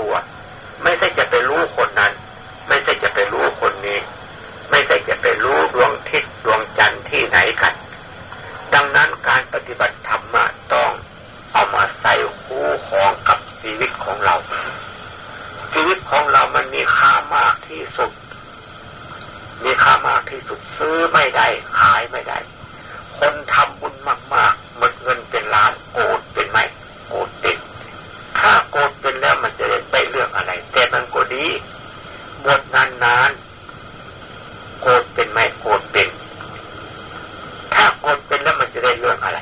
ตัว ไม่ใช่จะไปรู้คนนั้น ไม่ใช่จะไปรู้คนนี้ ไม่ใช่จะไปรู้ดวงทิศดวงจันทร์ที่ไหนกัน ดังนั้นการปฏิบัติธรรมต้องเอามาใส่คู่ของกับชีวิตของเรา ชีวิตของเรามันมีค่ามากที่สุด มีค่ามากที่สุดซื้อไม่ได้ขายไม่ได้ คนทำบุญมากๆหมดเงินเป็นล้านโกรธเป็นไหมโกรธเป็นถ้าโกรธเป็นแล้วมันจะได้เรื่องอะไร แต่มันก็ดี บทนานๆโกรธเป็นไหมโกรธเป็น ถ้าโกรธเป็นแล้วมันจะได้เรื่องอะไร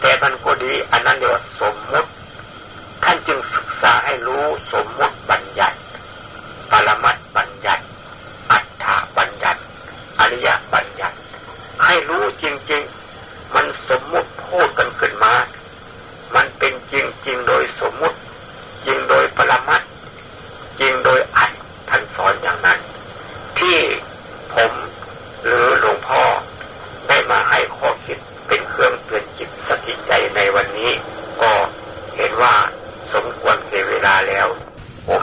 แต่มันก็ดี อันนั้นเรียกว่าสมมุติ ท่านจึงศึกษาให้รู้สมมุติบัญญัติ ปรมัตบัญญัติ อัฏฐบัญญัติ อริยบัญญัติ ให้รู้จริง ๆ มันสมมุติพูดกันขึ้นมา มันเป็นจริง ๆ โดยสมมุติ จริงโดยปรมัตจริงโดยอัดท่านสอนอย่างนั้น ที่ผมหรือหลวงพ่อได้มาให้ข้อคิดเป็นเครื่องเตือนจิตสติใจในวันนี้ ก็เห็นว่าสมควรเก็เวลาแล้ว ผม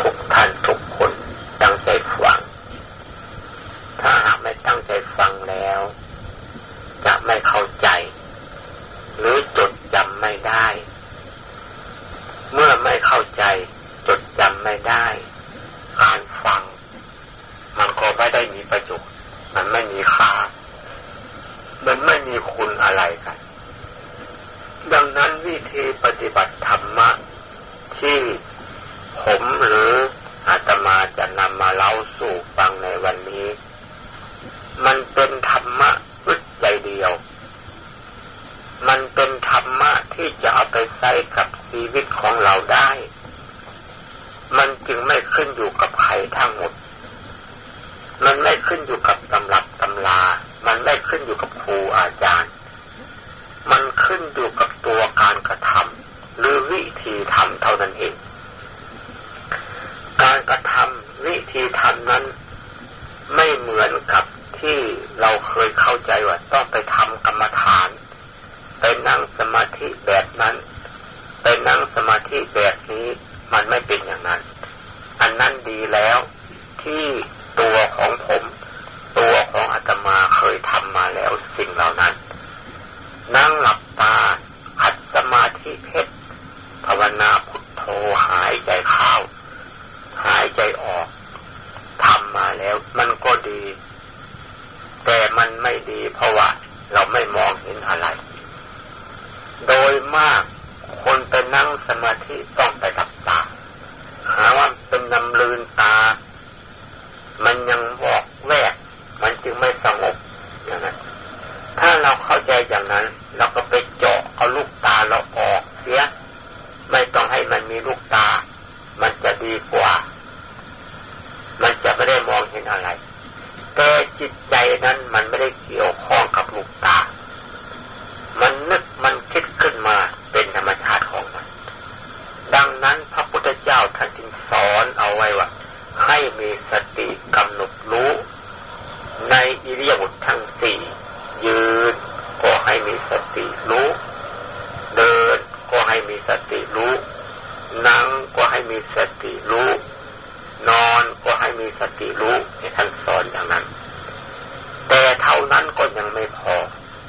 ทุกท่านทุกคนตั้งใจฟัง ถ้าหากไม่ตั้งใจฟังแล้ว จะไม่เข้าใจ หรือจดจำไม่ได้ เมื่อไม่เข้าใจจดจำไม่ได้ การฟัง มันก็ไม่ได้มีประโยชน์มันไม่มีค่า มันไม่มีคุณอะไรกัน ดังนั้นวิธีปฏิบัติธรรมะที่ผมหรืออาตมาจะนำมาเล่าสู่ฟังในวันนี้ มันเป็นธรรมะอึดใจเดียว มันเป็นธรรมะที่จะเอาไป ใช้กับชีวิตของเราได้ มันจึงไม่ขึ้นอยู่กับใครทั้งหมด มันไม่ขึ้นอยู่กับตำรับตำลา มันไม่ขึ้นอยู่กับครูอาจารย์ มันขึ้นอยู่กับตัวการกระทำหรือวิธีทำเท่านั้นเอง การกระทำวิธีทำนั้นไม่เหมือนกับที่เราเคยเข้าใจว่าต้องไปทำกรรมฐาน ไปนั่งสมาธิแบบนั้น ไปนั่งสมาธิแบบนี้มันไม่เป็นอย่างนั้น อันนั้นดีแล้วที่ตัวของผม ตัวของอาตมาเคยทำมาแล้วสิ่งเหล่านั้น นั่งหลับตาหัดสมาธิเพชรภาวนาพุทโธหายใจเข้าหายใจออกทำมาแล้ว มันก็ดี แต่มันไม่ดีเพราะว่าเราไม่มองเห็นอะไร โดยมาก งสมาธิต้องไปดับตา หาว่าเป็นนำลืนตา มันยังบอกแวก มันจึงไม่สงบอย่างนั้น ถ้าเราเข้าใจอย่างนั้น เราก็ไปเจาะเอาลูกตาเราออกเสีย ไม่ต้องให้มันมีลูกตา มันจะดีกว่า มันจะไม่ได้มองเห็นอะไร แต่จิตใจนั้นมันไม่ได้เกี่ยวข้องกับลูกตา มันนึกมันคิดขึ้นมาเป็นธรรมชาติของมัน ดังนั้นพระพุทธเจ้าท่านจึงสอนเอาไว้ว่า ให้มีสติกำหนดรู้ ในอิริยาบถทั้งสี่ ยืนก็ให้มีสติรู้ เดินก็ให้มีสติรู้ นั่งก็ให้มีสติรู้ นอนก็ให้มีสติรู้ให้ท่านสอนอย่างนั้น แต่เท่านั้นก็ยังไม่พอ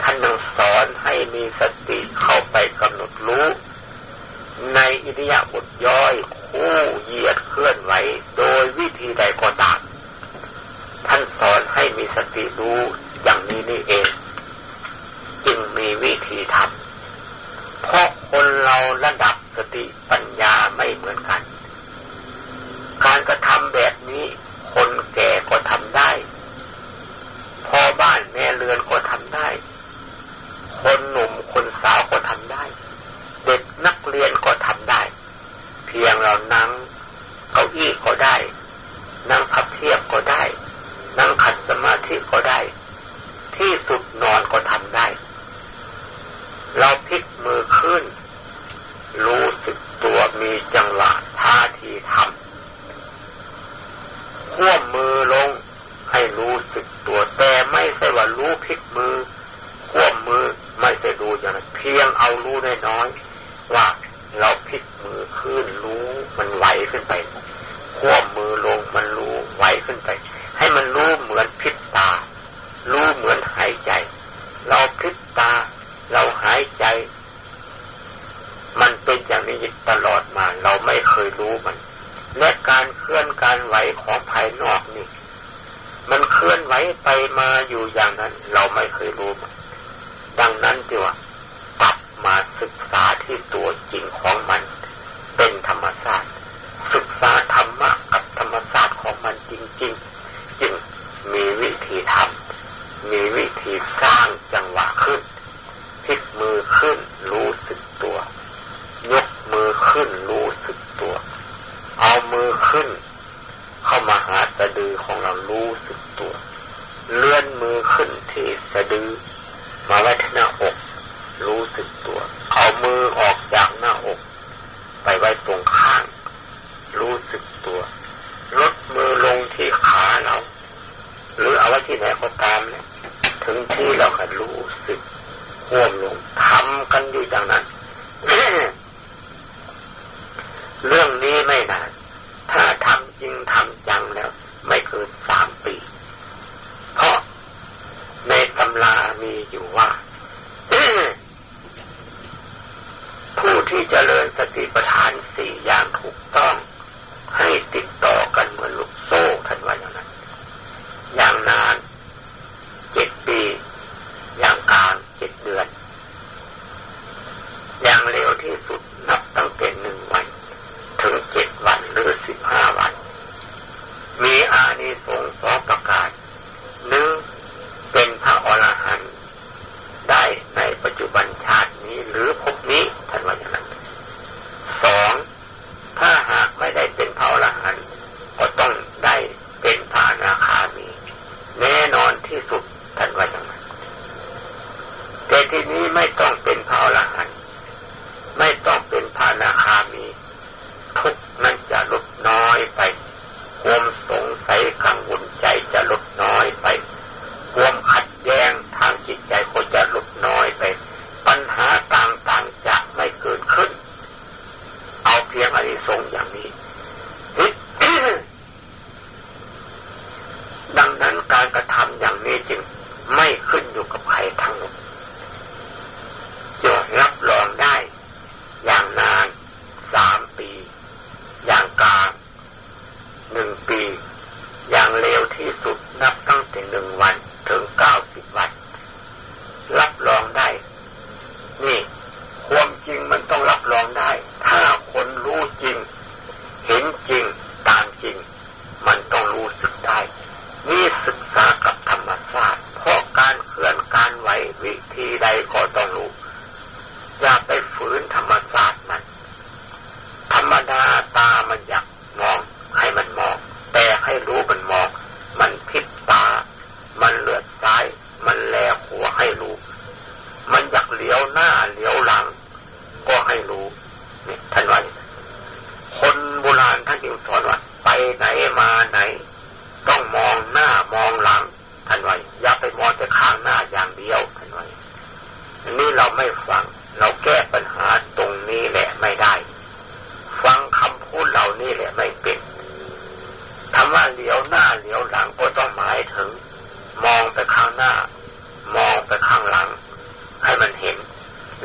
ท่านยังสอนให้มีสติเข้าไปกำ หนดรู้ ในอิริยาบถย่อย คู่เหยียดเคลื่อนไหวโดยวิธีใดก็ตามท่านสอนให้มีสติรู้อย่างนี้นี่เอง จึงมีวิธีทำเพราะคนเราระดับสติปัญญาไม่เหมือนกัน การกระทำแบบนี้คนแก่ก็ทำได้ พอบ้านแม่เรือนก็ทำได้ คนหนุ่มคนสาวก็ทำได้ เด็กนัก เรียนก็ทำได้ เพียงเรานั่งเก้าอี้ก็ได้ นั่งพับเพียบก็ได้ นั่งขัดสมาธิก็ได้ ที่สุดนอนก็ทำได้ เราพลิกมือขึ้น รู้สึกตัวมีจังหวะท่าทีทำขั้วมือลงให้รู้สึกตัวแต่ไม่ใช่ว่ารู้พลิกมือขั้วมือไม่ใช่ดูอย่างนั้นเพียงเอารู้น้อยๆ ว่าเราพลิกมือขึ้นรู้มันไหวขึ้นไปควบมือลงมันรู้ไหวขึ้นไป ให้มันรู้เหมือนพลิกตา รู้เหมือนหายใจ เราพลิกตา เราหายใจ มันเป็นอย่างนี้ตลอดมา เราไม่เคยรู้มัน และการเคลื่อนการไหวของภายนอกนี่ มันเคลื่อนไหวไปมาอยู่อย่างนั้น เราไม่เคยรู้ดังนั้นจึงว่า กลับมาศึกษา ที่ตัวจริงของมัน เป็นธรรมชาติศึกษาธรรมะกับธรรมชาติของมันจริง ๆ จึงมีวิธีทำมีวิธีสร้างจังหวะขึ้นพลิกมือขึ้นรู้สึกตัว ยกมือขึ้นรู้สึกตัว เอามือขึ้น เข้ามาหาสะดือของเรารู้สึกตัว เลื่อนมือขึ้นที่สะดือมาไว้ที่หน้าอก รู้สึกตัว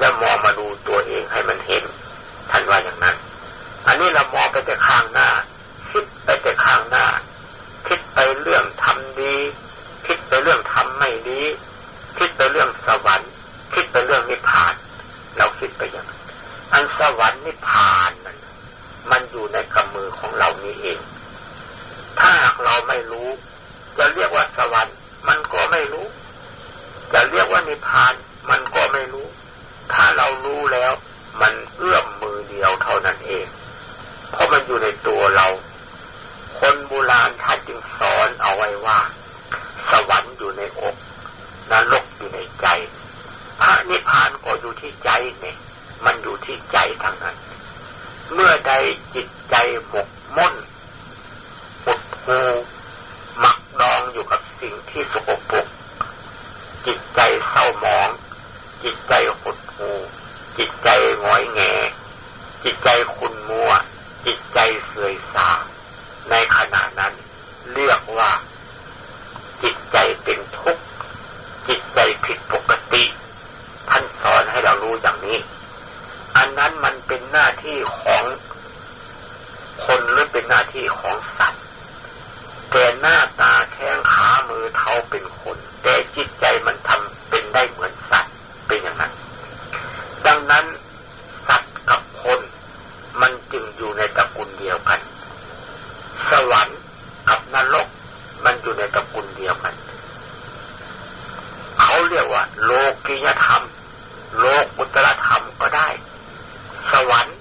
nam mô จิตใจหดหูจิตใจหงอยแงจิตใจคุณมัว จิตใจเสยสาในขณะนั้น เรียกว่า จิตใจเป็นทุกข์จิตใจผิดปกติ ท่านสอนให้เรารู้อย่างนี้ อันนั้นมันเป็นหน้าที่ของคนหรือเป็นหน้าที่ของสัตว์แต่หน้าตาแข้งขามือเท้าเป็นคน แต่จิตใจมันทำเป็นได้เหมือน สวรรค์กับนรกมันอยู่ในตระกูลเดียวกัน เขาเรียกว่า โลกียธรรม โลกุตรธรรมก็ได้ สวรรค์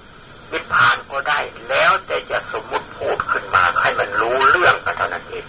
นิพพานก็ได้ แล้วแต่จะสมมติพูดขึ้นมาให้มันรู้เรื่องกันเท่านั้นเอง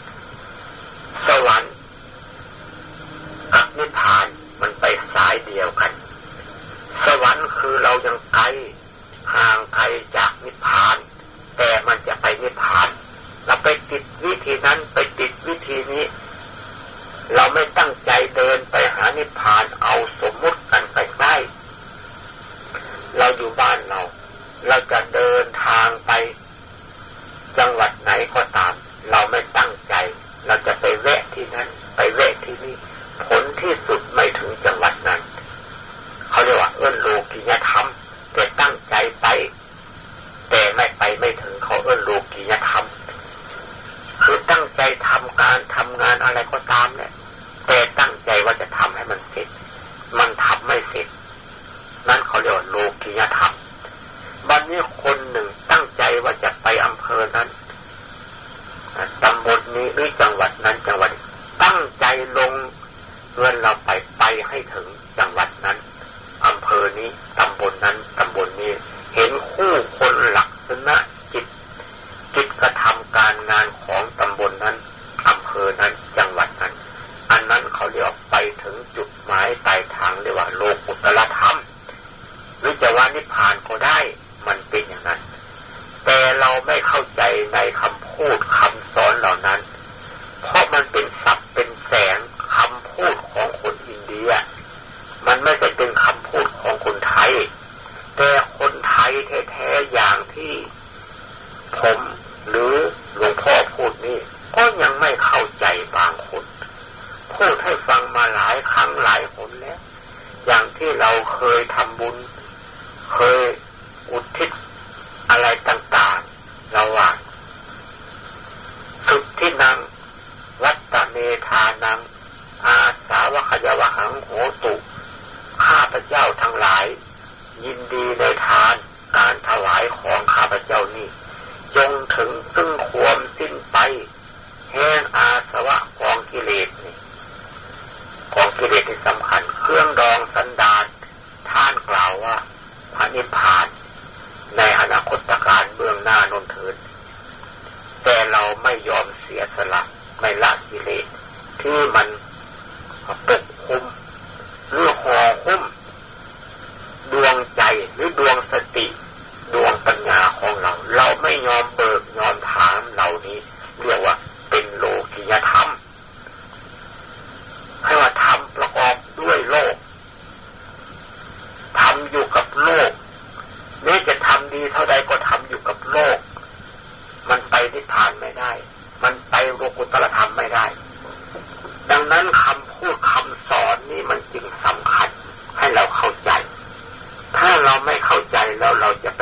แล้วเราจะไป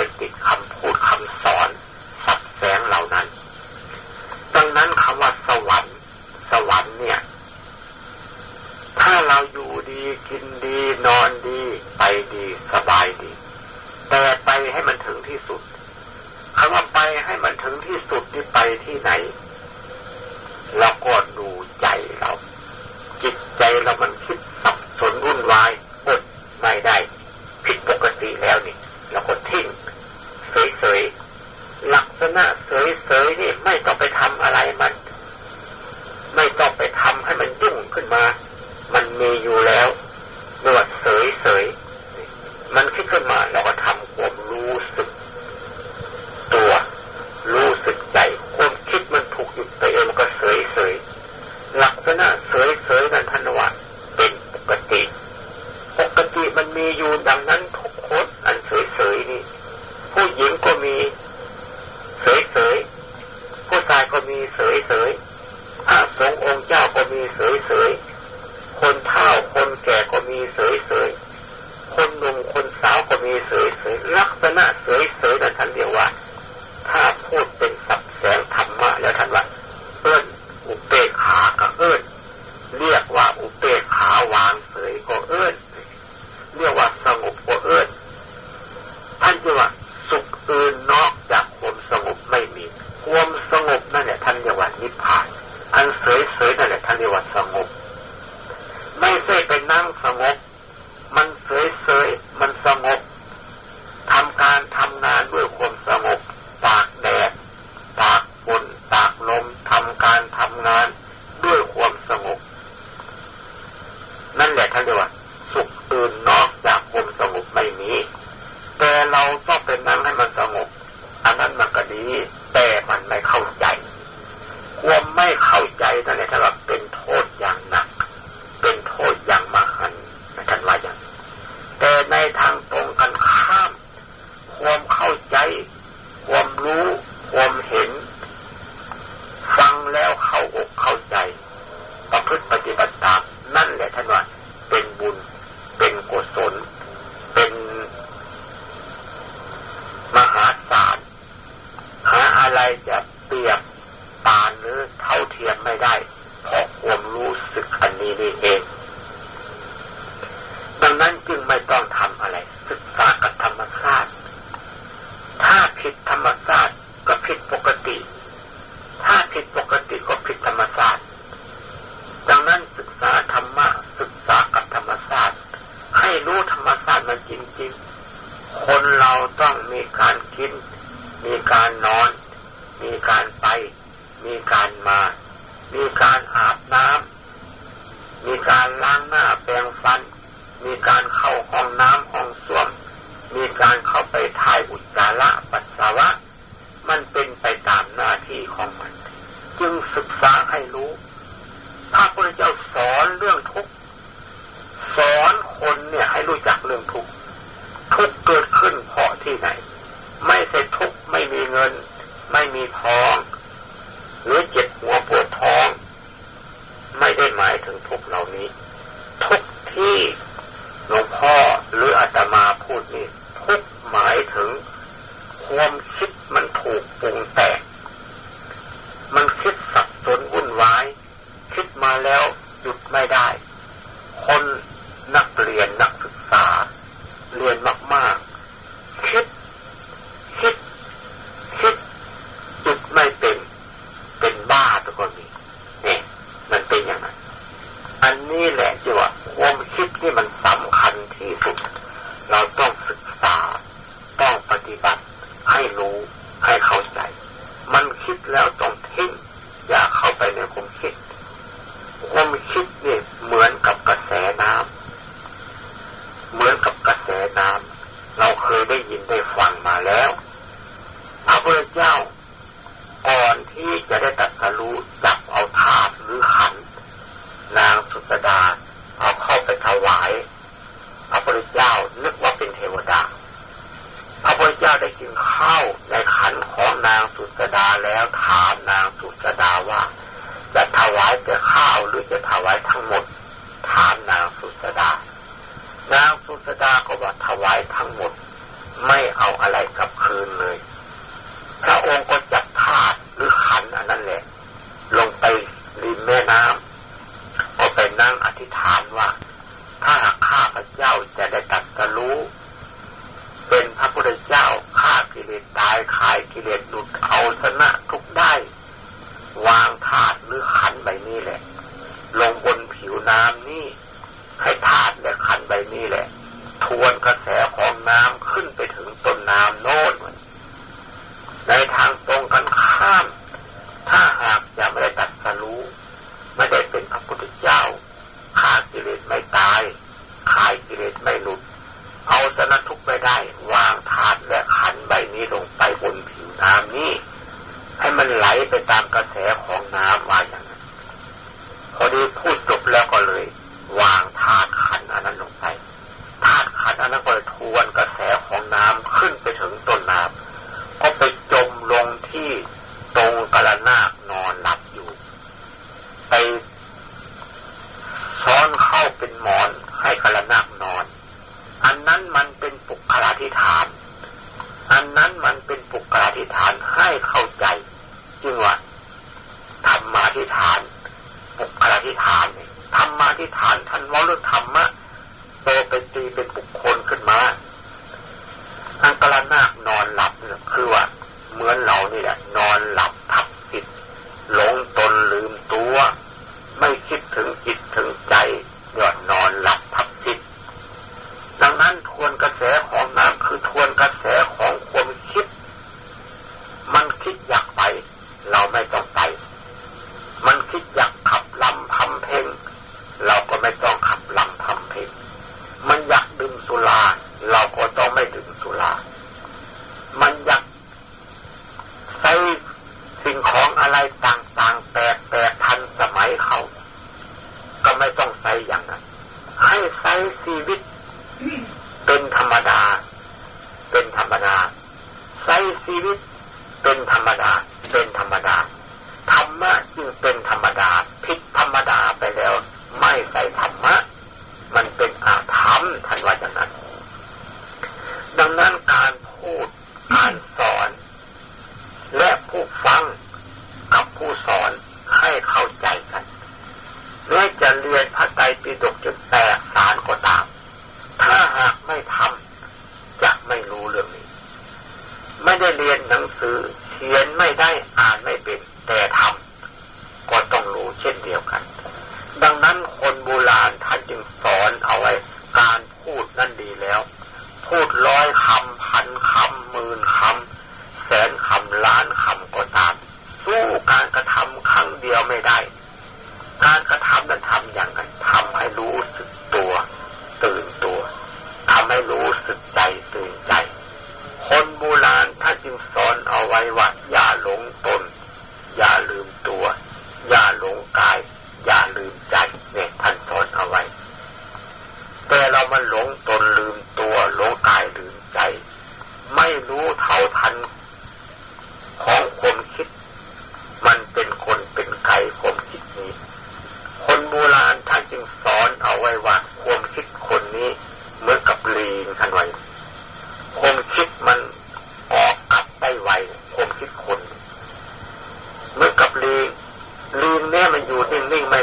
มีอยู่ดังนั้น นั่นแหละท่าเรียกว่า สุขอื่นนอกจากความสงบไม่มีแต่เราต้องเป็นนั่งให้มันสงบอันนั้นมันก็ดี แต่มันไม่เข้าใจ ความไม่เข้าใจนั่นแหละสำหรับ คนนักเรียนนักศึกษา เรียนมาก ทั้งหมด ไม่เอาอะไรกลับคืนเลย พระองค์ก็จับธาตุหรือขันอันนั้นแหละ ลงไปริมแม่น้ำก็ไปนั่งอธิษฐานว่า ถ้าข้าพระเจ้าจะได้ตัดสรู้ เป็นพระพุทธเจ้าข้ากิเลสตายขายกิเลสหลุดเอาชนะทุกได้ วางธาตุหรือขันใบนี้แหละ ลงบนผิวน้ำนี่ให้ธาตุและขันใบนี้แหละ ทวนกระแสของน้ำขึ้นไปถึงต้นน้ำโน้นในทางตรงกันข้าม ถ้าหากยังไม่ได้ตัดสรู้ไม่ได้เป็นพระพุทธเจ้าขาดกิเลสไม่ตายขายกิเลสไม่หลุด เอาชนะทุกไม่ได้ วางถาดและขันใบนี้ลงไปบนผิวน้ำนี้ ให้มันไหลไปตามกระแสของน้ำว่าอย่างนั้นพอดีพูดจบ ดังนั้นคนโบราณท่านจึงสอนเอาไว้ การพูดนั่นดีแล้ว พูดร้อยคำพันคำหมื่นคำแสนคำล้านคำก็ตาม สู้การกระทำครั้งเดียวไม่ได้ การกระทำนั้นทำอย่างไรทำให้รู้สึกตัว ตื่นตัวทำให้รู้สึกใจตื่นใจ คนโบราณท่านจึงสอนเอาไว้ว่าอย่าหลงตน อย่าลืมตัว อย่าหลงกาย อย่าลืมใจเนี่ยท่านสอนเอาไว้ แต่เรามันหลงตนลืมตัวหลงกายลืมใจ ไม่รู้เท่าทันของคนคิด มันเป็นคนเป็นไก่คนคิดนี้ คนโบราณท่านจึงสอนเอาไว้ว่าความคิดคนนี้เหมือนกับลีนท่านไว้ เนื้มันอยู่นิ่งๆไม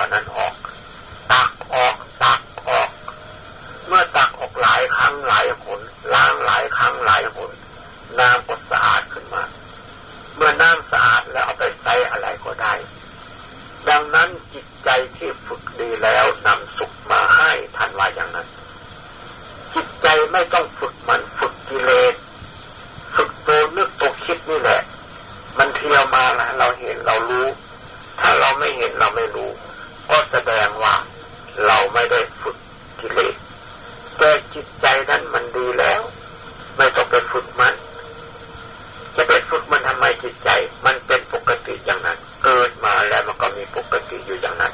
ล่านั้นออก ตักออกตักออก เมื่อตักออกหลายครั้งหลายหนล้างหลายครั้งหลายหนน้ำก็สะอาดขึ้นมา เมื่อน้ำสะอาดแล้วเอาไปใช้อะไรก็ได้ ดังนั้นจิตใจที่ฝึกดีแล้วนำสุขมาให้ท่านว่าอย่างนั้น จิตใจไม่ต้องฝึกมันฝึกกิเลสฝึกตัวนึกตัวคิดนี่แหละ มันเที่ยวมาแล้วเราเห็นเรารู้ ถ้าเราไม่เห็นเราไม่รู้ ก็แสดงว่าเราไม่ได้ฝึกกิเลสแต่จิตใจนั้นมันดีแล้ว ไม่ต้องไปฝึกมัน จะไปฝึกมันทำไมจิตใจ มันเป็นปกติอย่างนั้น เกิดมาแล้วมันก็มีปกติอยู่อย่างนั้น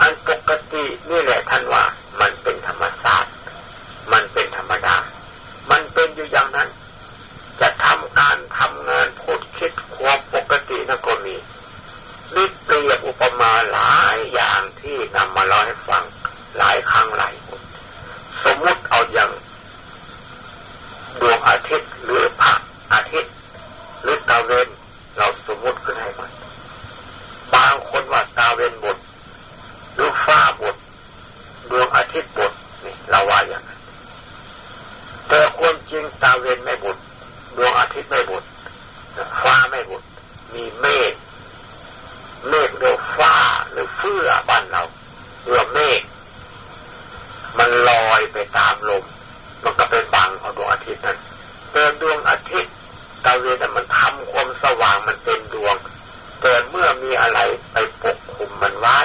อันปกตินี่แหละท่านว่ามันเป็นธรรมชาติมันเป็นธรรมดา มันเป็นอยู่อย่างนั้น จะทำการทำงานพูดคิดความปกติ นิเปรียบอุปมาหลายอย่างที่นำมาเล่าให้ฟังหลายครั้งหลายคนสมมติเอาอย่างดวงอาทิตย์หรือพระอาทิตย์หรือตาเวนเราสมมติขึ้นให้มันบางคนว่าตาเวนบดหรือฟ้าบดดวงอาทิตย์บดนี่เราว่าอย่างนั้นแต่ความจริงตาเวนไม่บดดวงอาทิตย์ไม่บดฟ้าไม่บดมีเมฆเมฆเรียกฟ้าหรื อเฟื่อบ้านเราเรือเมฆมันลอยไปตามลม มันก็ไปบังเอาดวงอาทิตย์นั้นแต่ดวงอาทิตย์ตาวเวนมันทำความสว่างมันเป็นดวงแต่เมื่อมีอะไรไปปกคลุมมันไว้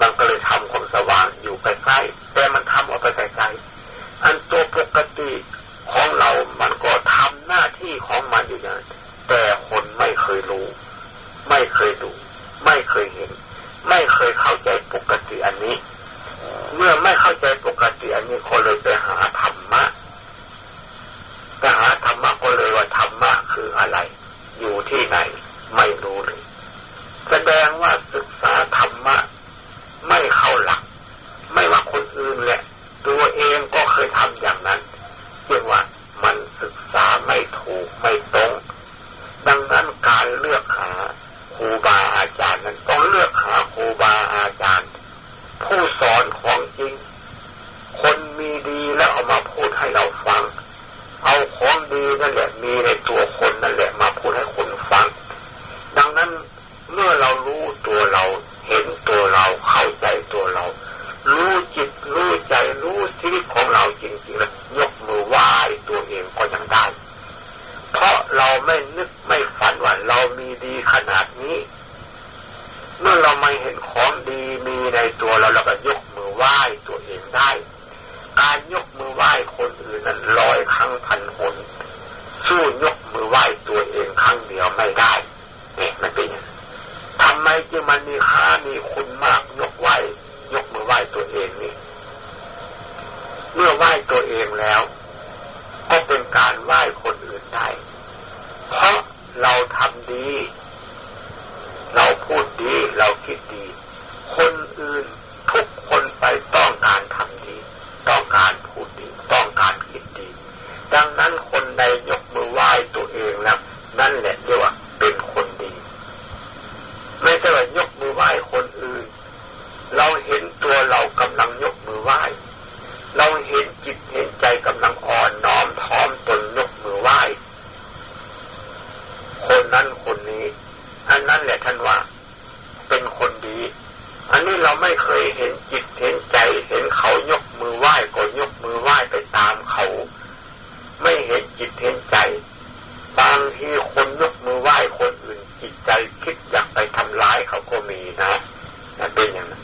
มันก็เลยทำความสว่างอยู่ใกล้ๆแต่มันทำออกไปไกลๆอันตัวปกติของเรามันก็ทำหน้าที่ของมันอยู่อย่างนั้นแต่คนไม่เคยรู้ ไม่เคยดู ไม่เคยเห็น ไม่เคยเข้าใจปกติอันนี้ เมื่อไม่เข้าใจปกติอันนี้คนเลยไปหาธรรมะไปหาธรรมะก็เลยว่าธรรมะคืออะไร อยู่ที่ไหน ไม่รู้เลย แสดงว่าศึกษาธรรมะ ไม่เข้าหลัก ไม่ว่าคนอื่นแหละ ตัวเองก็เคยทำอย่างนั้นเรียกว่ามันศึกษาไม่ถูกไม่ตรง ดังนั้นการเลือกหาครูบาอาจารย์นั้นต้องเลือกหาค รูบาอาจารย์ ผู้สอนของจริง คนมีดีแล้วเอามาพูดให้เราฟัง เอาของดีนั่นแหละมีในตัวคนนั่นแหละมาพูดให้คนฟัง ดังนั้นเมื่อเรารู้ตัวเราเห็นตัวเราเข้าใจตัวเรา รู้จิตรู้ใจรู้ชีวิตของเราจริงๆแล้วยกมือไหว้ตัวเองก็ยังได้ เพราะเราไม่นึกไม่ฝันว่าเรามีดีขนาดนี้ เมื่อเราไม่เห็นของดีมีในตัวเราเราก็ยกมือไหว้ตัวเองได้ การยกมือไหว้คนอื่นนั้น ร้อยครั้งพันหนสู้ยกมือไหว้ตัวเองครั้งเดียวไม่ได้เนี่ยมันเป็นทำไมจึงมันมีค่ามีคุณมากยกไหว้ยกมือไหว้ตัวเองนี่เมื่อไหว้ตัวเองแล้ว ก็เป็นการไหว้คนอื่นได้เพราะเราทำดี เราพูดดี เราคิดดี คนอื่นทุกค ดังนั้นคนใดยกมือไหว้ตัวเองแล้วนั่นแหละเรียกว่าเป็นคนดี ไม่ใช่ว่ายกมือไหว้คนอื่น เราเห็นตัวเรากำลังยกมือไหว้ เราเห็นจิตเห็นใจกำลังอ่อนน้อมท้อมตนยกมือไหว้ คนนั้นคนนี้ อันนั้นแหละท่านว่า เป็นคนดี อันนี้เราไม่เคยเห็นจิตเห็นเขายกมือไหว้ก็ยกมือไหว้ไปตามเขา ไม่เห็นจิตเห็นใจบางทีคนยกมือไหว้คนอื่น จิตใจ คิดอยากไปทำร้ายเขาก็มีนะนั่นเป็นอย่างนั้น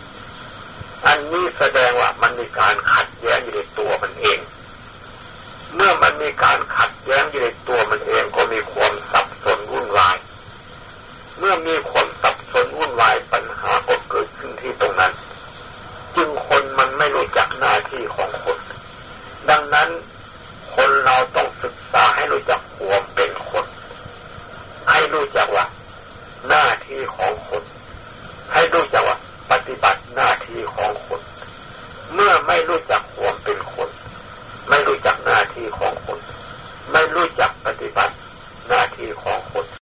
อันนี้แสดงว่ามันมีการขัดแย้งอยู่ในตัวมันเอง เมื่อมันมีการขัดแย้งอยู่ในตัวมันเองก็มีความสับสนวุ่นวาย เมื่อมีความสับสนวุ่นวายปัญหาก็เกิดขึ้นที่ตรงนั้น จึงคนมันไม่รู้จักหน้าที่ของคน ดังนั้นคนเราต้องศึกษาให้รู้จักความเป็นคน ให้รู้จักว่า หน้าที่ของคน ให้รู้จักว่าปฏิบัติหน้าที่ของคน เมื่อไม่รู้จักความเป็นคน ไม่รู้จักหน้าที่ของคน ไม่รู้จัก